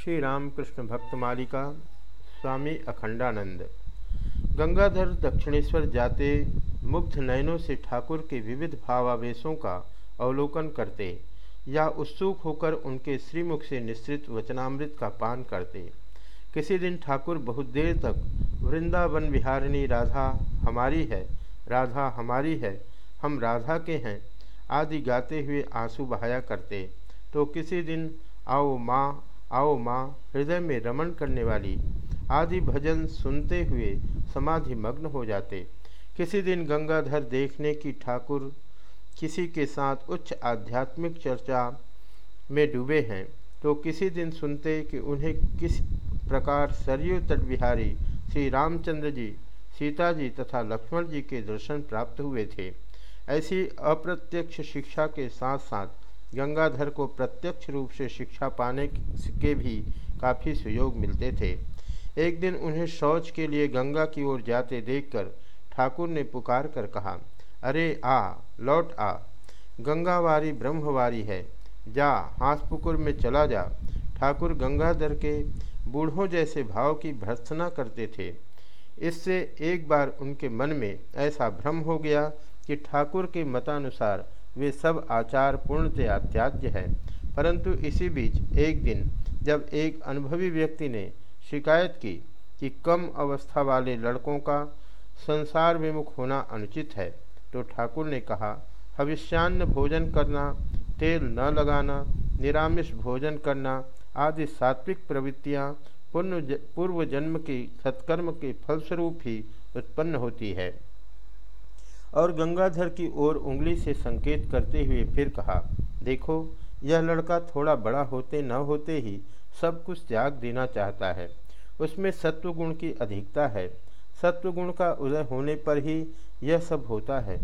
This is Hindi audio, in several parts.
श्री रामकृष्ण भक्त मालिका, स्वामी अखंडानंद। गंगाधर दक्षिणेश्वर जाते, मुग्ध नयनों से ठाकुर के विविध भावावेशों का अवलोकन करते, या उत्सुक होकर उनके श्रीमुख से निश्चित वचनामृत का पान करते। किसी दिन ठाकुर बहुत देर तक, वृंदावन विहारिणी राधा हमारी है, राधा हमारी है, हम राधा के हैं, आदि गाते हुए आँसू बहाया करते। तो किसी दिन, आओ माँ आओ माँ, हृदय में रमण करने वाली आदि भजन सुनते हुए समाधि मग्न हो जाते। किसी दिन गंगाधर देखने की ठाकुर किसी के साथ उच्च आध्यात्मिक चर्चा में डूबे हैं तो किसी दिन सुनते कि उन्हें किस प्रकार सरयू तट बिहारी श्री रामचंद्र जी, सीता जी तथा लक्ष्मण जी के दर्शन प्राप्त हुए थे। ऐसी अप्रत्यक्ष शिक्षा के साथ साथ गंगाधर को प्रत्यक्ष रूप से शिक्षा पाने के भी काफ़ी सुयोग मिलते थे। एक दिन उन्हें शौच के लिए गंगा की ओर जाते देखकर ठाकुर ने पुकार कर कहा, अरे, आ, लौट आ। गंगावारी ब्रह्मवारी है। जा, हासपुकुर में चला जा। ठाकुर गंगाधर के बूढ़ों जैसे भाव की भर्त्सना करते थे। इससे एक बार उनके मन में ऐसा भ्रम हो गया कि ठाकुर के मतानुसार वे सब आचार पूर्णतया त्याज्य है। परंतु इसी बीच एक दिन जब एक अनुभवी व्यक्ति ने शिकायत की कि कम अवस्था वाले लड़कों का संसार विमुख होना अनुचित है तो ठाकुर ने कहा भविष्यान्न भोजन करना, तेल न लगाना, निरामिष भोजन करना आदि सात्विक प्रवृत्तियाँ पूर्व जन्म के सत्कर्म के फलस्वरूप ही उत्पन्न होती है। और गंगाधर की ओर उंगली से संकेत करते हुए फिर कहा, देखो, यह लड़का थोड़ा बड़ा होते न होते ही सब कुछ त्याग देना चाहता है। उसमें सत्वगुण की अधिकता है। सत्वगुण का उदय होने पर ही यह सब होता है।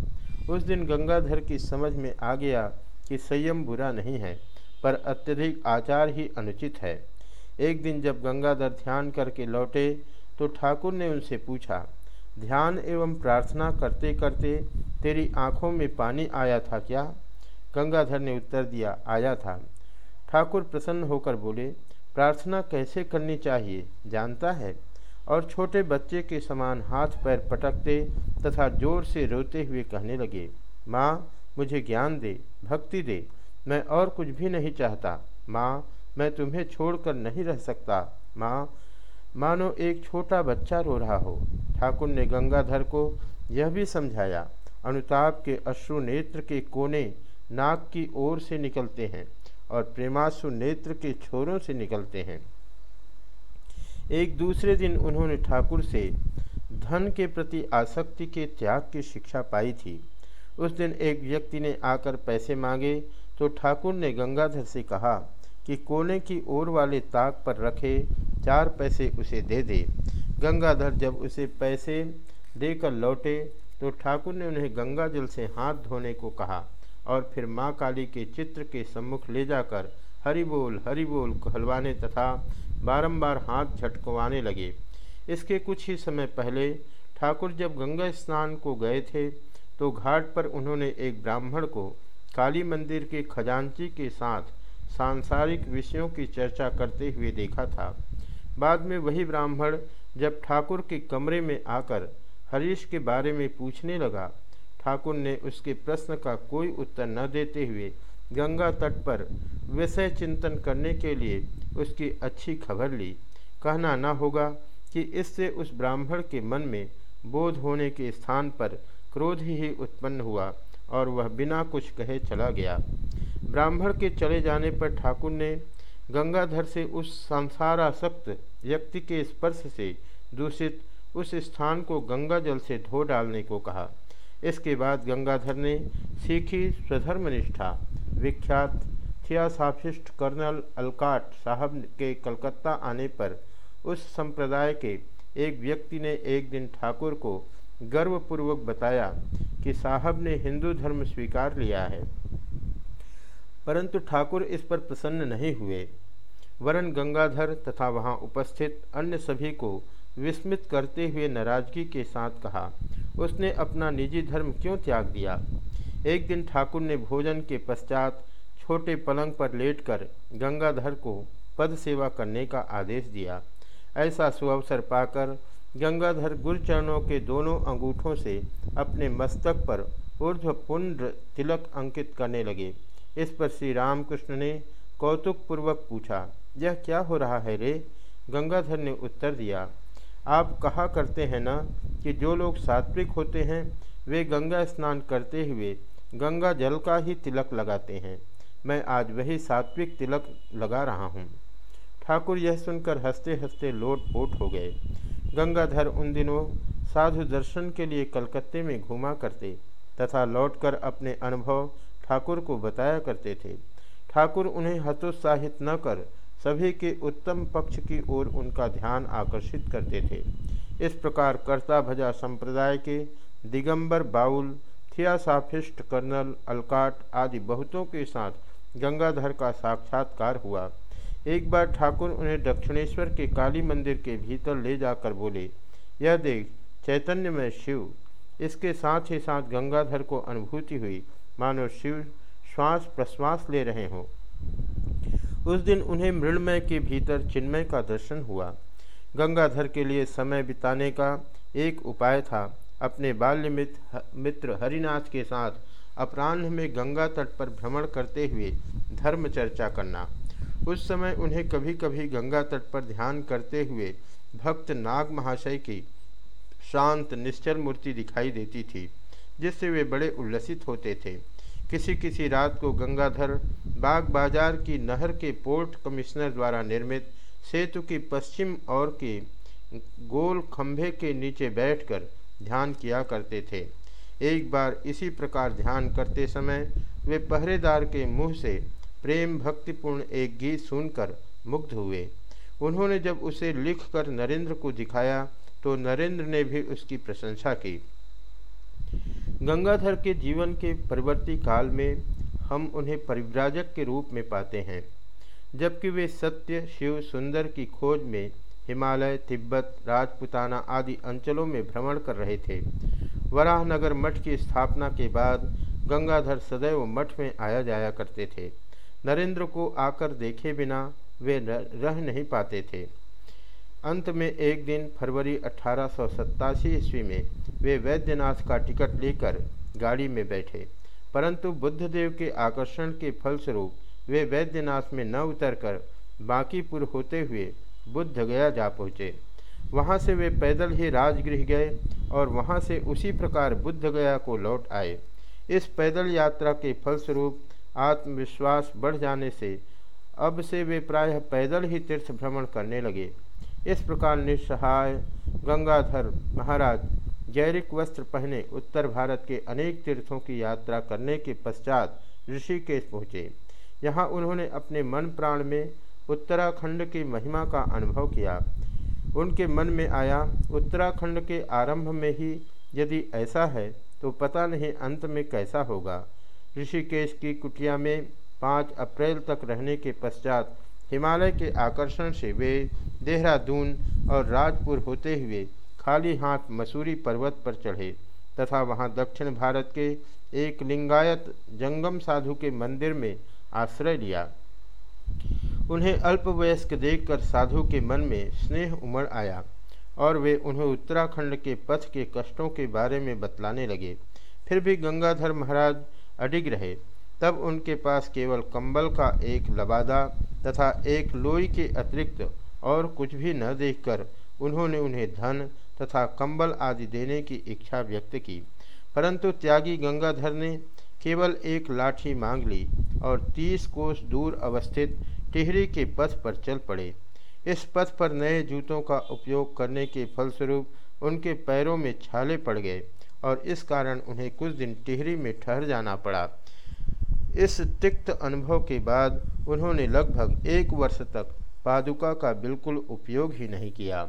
उस दिन गंगाधर की समझ में आ गया कि संयम बुरा नहीं है, पर अत्यधिक आचार ही अनुचित है। एक दिन जब गंगाधर ध्यान करके लौटे तो ठाकुर ने उनसे पूछा ध्यान एवं प्रार्थना करते करते तेरी आँखों में पानी आया था क्या? गंगाधर ने उत्तर दिया, आया था। ठाकुर प्रसन्न होकर बोले, प्रार्थना कैसे करनी चाहिए, जानता है? और छोटे बच्चे के समान हाथ पैर पटकते तथा ज़ोर से रोते हुए कहने लगे, माँ, मुझे ज्ञान दे, भक्ति दे, मैं और कुछ भी नहीं चाहता। माँ, मैं तुम्हें छोड़कर नहीं रह सकता। माँ मानो एक छोटा बच्चा रो रहा हो। ठाकुर ने गंगाधर को यह भी समझाया, अनुताप के अश्रु नेत्र के कोने नाक की ओर से निकलते हैं और प्रेमाश्रु नेत्र के छोरों से निकलते हैं। एक दूसरे दिन उन्होंने ठाकुर से धन के प्रति आसक्ति के त्याग की शिक्षा पाई थी। उस दिन एक व्यक्ति ने आकर पैसे मांगे तो ठाकुर ने गंगाधर से कहा कि कोने की ओर वाले ताक पर रखे, चार पैसे उसे दे दे। गंगाधर जब उसे पैसे देकर लौटे तो ठाकुर ने उन्हें गंगा जल से हाथ धोने को कहा और फिर माँ काली के चित्र के सम्मुख ले जाकर हरि बोल हरि बोल कहलवाने तथा बारंबार हाथ झटकवाने लगे। इसके कुछ ही समय पहले ठाकुर जब गंगा स्नान को गए थे तो घाट पर उन्होंने एक ब्राह्मण को काली मंदिर के खजांची के साथ सांसारिक विषयों की चर्चा करते हुए देखा था। बाद में वही ब्राह्मण जब ठाकुर के कमरे में आकर हरीश के बारे में पूछने लगा, ठाकुर ने उसके प्रश्न का कोई उत्तर न देते हुए गंगा तट पर विषय चिंतन करने के लिए उसकी अच्छी खबर ली। कहना न होगा कि इससे उस ब्राह्मण के मन में बोध होने के स्थान पर क्रोध ही उत्पन्न हुआ और वह बिना कुछ कहे चला गया। ब्राह्मण के चले जाने पर ठाकुर ने गंगाधर से उस संसारासक्त व्यक्ति के स्पर्श से दूषित उस स्थान को गंगा जल से धो डालने को कहा। इसके बाद गंगाधर ने सीखी स्वधर्मनिष्ठा, विख्यात थियासाफिस्ट कर्नल अलकाट साहब के कलकत्ता आने पर उस संप्रदाय के एक व्यक्ति ने एक दिन ठाकुर को गर्वपूर्वक बताया कि साहब ने हिंदू धर्म स्वीकार लिया है। परंतु ठाकुर इस पर प्रसन्न नहीं हुए। वरन गंगाधर तथा वहाँ उपस्थित अन्य सभी को विस्मित करते हुए नाराज़गी के साथ कहा, उसने अपना निजी धर्म क्यों त्याग दिया? एक दिन ठाकुर ने भोजन के पश्चात छोटे पलंग पर लेटकर गंगाधर को पद सेवा करने का आदेश दिया। ऐसा सुअवसर पाकर गंगाधर गुरुचरणों के दोनों अंगूठों से अपने मस्तक पर ऊर्ध्वपुंड तिलक अंकित करने लगे। इस पर श्री रामकृष्ण ने कौतुकपूर्वक पूछा, यह क्या हो रहा है रे? गंगाधर ने उत्तर दिया, आप कहा करते हैं ना कि जो लोग सात्विक होते हैं, वे गंगा स्नान करते हुए गंगा जल का ही तिलक लगाते हैं। मैं आज वही सात्विक तिलक लगा रहा हूँ। ठाकुर यह सुनकर हँसते हँसते लोट पोट हो गए। गंगाधर उन दिनों साधु दर्शन के लिए कलकत्ते में घूमा करते तथा लौटकर अपने अनुभव ठाकुर को बताया करते थे। ठाकुर उन्हें हतोत्साहित न कर सभी के उत्तम पक्ष की ओर उनका ध्यान आकर्षित करते थे। इस प्रकार कर्ता भजा संप्रदाय के Digambar, Baul theosophist colonel, Olcott आदि बहुतों के साथ गंगाधर का साक्षात्कार हुआ। एक बार ठाकुर उन्हें दक्षिणेश्वर के काली मंदिर के भीतर ले जाकर बोले, यह देख चैतन्य में शिव। इसके साथ ही साथ गंगाधर को अनुभूति हुई। मानो शिव श्वास प्रश्वास ले रहे हों। उस दिन उन्हें मृणमय के भीतर चिन्मय का दर्शन हुआ। गंगाधर के लिए समय बिताने का एक उपाय था। अपने बाल्य मित्र मित्र हरिनाथ के साथ अपराह्न में गंगा तट पर भ्रमण करते हुए धर्म चर्चा करना। उस समय उन्हें कभी कभी गंगा तट पर ध्यान करते हुए भक्त नाग महाशय की शांत निश्चल मूर्ति दिखाई देती थी। जिससे वे बड़े उल्लसित होते थे। किसी किसी रात को गंगाधर बाग बाज़ार की नहर के पोर्ट कमिश्नर द्वारा निर्मित सेतु की पश्चिम ओर के गोल खंभे के नीचे बैठकर ध्यान किया करते थे। एक बार इसी प्रकार ध्यान करते समय वे पहरेदार के मुँह से प्रेम भक्तिपूर्ण एक गीत सुनकर मुग्ध हुए। उन्होंने जब उसे लिखकर नरेंद्र को दिखाया तो नरेंद्र ने भी उसकी प्रशंसा की। गंगाधर के जीवन के परिवर्ती काल में हम उन्हें परिव्राजक के रूप में पाते हैं, जबकि वे सत्य, शिव, सुंदर की खोज में हिमालय, तिब्बत, राजपुताना आदि अंचलों में भ्रमण कर रहे थे। वराहनगर मठ की स्थापना के बाद गंगाधर सदैव मठ में आया जाया करते थे। नरेंद्र को आकर देखे बिना वे रह नहीं पाते थे। अंत में एक दिन फरवरी अठारह सौ सत्तासी ईस्वी में वे वैद्यनाथ का टिकट लेकर गाड़ी में बैठे। परंतु बुद्धदेव के आकर्षण के फलस्वरूप वे वैद्यनाथ में न उतरकर बांकीपुर होते हुए बुद्ध गया जा पहुँचे। वहाँ से वे पैदल ही राजगृह गए और वहाँ से उसी प्रकार बुद्ध गया को लौट आए। इस पैदल यात्रा के फलस्वरूप आत्मविश्वास बढ़ जाने से अब से वे प्रायः पैदल ही तीर्थ भ्रमण करने लगे। इस प्रकार निस्सहाय गंगाधर महाराज जैरिक वस्त्र पहने उत्तर भारत के अनेक तीर्थों की यात्रा करने के पश्चात ऋषिकेश पहुँचे। यहाँ उन्होंने अपने मन प्राण में उत्तराखंड की महिमा का अनुभव किया। उनके मन में आया, उत्तराखंड के आरंभ में ही यदि ऐसा है तो पता नहीं अंत में कैसा होगा। ऋषिकेश की कुटिया में पाँच अप्रैल तक रहने के पश्चात हिमालय के आकर्षण से वे देहरादून और राजपुर होते हुए खाली हाथ मसूरी पर्वत पर चढ़े, तथा वहाँ दक्षिण भारत के एक लिंगायत जंगम साधु के मंदिर में आश्रय लिया। उन्हें अल्पवयस्क देखकर साधु के मन में स्नेह उमड़ आया, और वे उन्हें उत्तराखंड के पथ के कष्टों के बारे में बतलाने लगे। फिर भी गंगाधर महाराज अडिग रहे। तब उनके पास केवल कंबल का एक लबादा तथा एक लोई के अतिरिक्त और कुछ भी न देखकर उन्होंने उन्हें धन तथा कंबल आदि देने की इच्छा व्यक्त की। परंतु त्यागी गंगाधर ने केवल एक लाठी मांग ली और तीस कोस दूर अवस्थित टिहरी के पथ पर चल पड़े। इस पथ पर नए जूतों का उपयोग करने के फलस्वरूप उनके पैरों में छाले पड़ गए और इस कारण उन्हें कुछ दिन टिहरी में ठहर जाना पड़ा। इस तिक्त अनुभव के बाद उन्होंने लगभग एक वर्ष तक पादुका का बिल्कुल उपयोग ही नहीं किया।